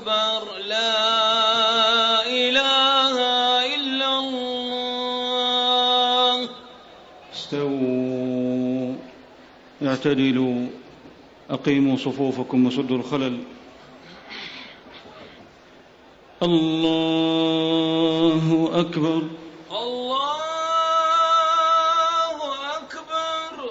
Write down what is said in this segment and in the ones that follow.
أكبر لا إله إلا الله. استووا اعتدلوا أقيموا صفوفكم وسدوا الخلل. الله أكبر الله أكبر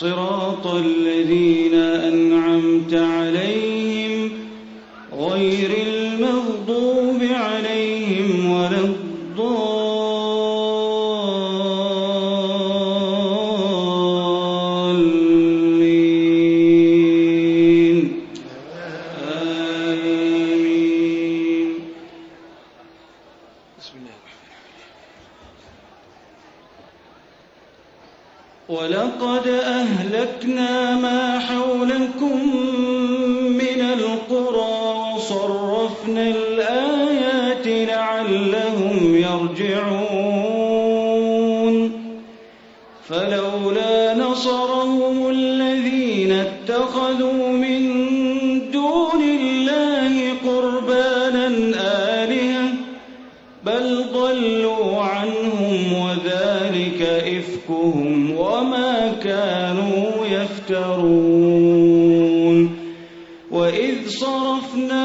صراط الذين ولقد أهلكنا ما حولكم من القرى وصرفنا الآيات لعلهم يرجعون. فلولا نصرهم الذين اتخذوا وإذ صرفنا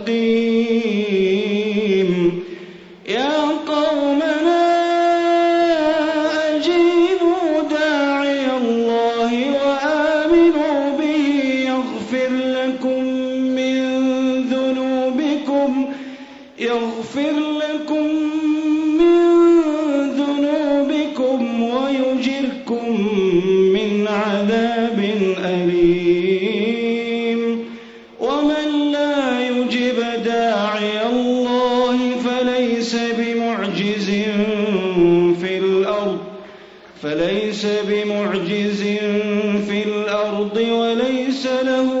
فليس بمعجز في الأرض وليس له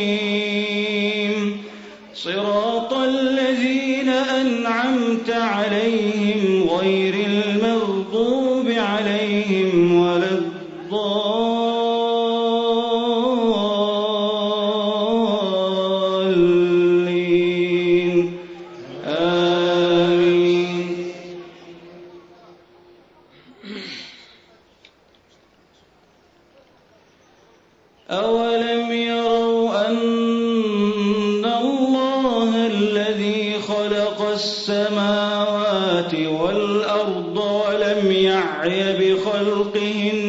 الضالين. آمين. أولم يروا أن الله الذي خلق السماوات والأرض ولم يعي بخلقهن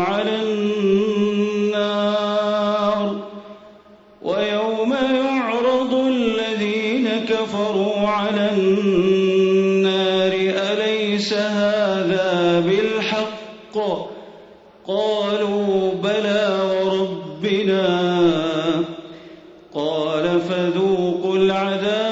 على النار ويوم يعرض الذين كفروا على النار أليس هذا بالحق؟ قالوا بلى وربنا. قال فذوقوا العذاب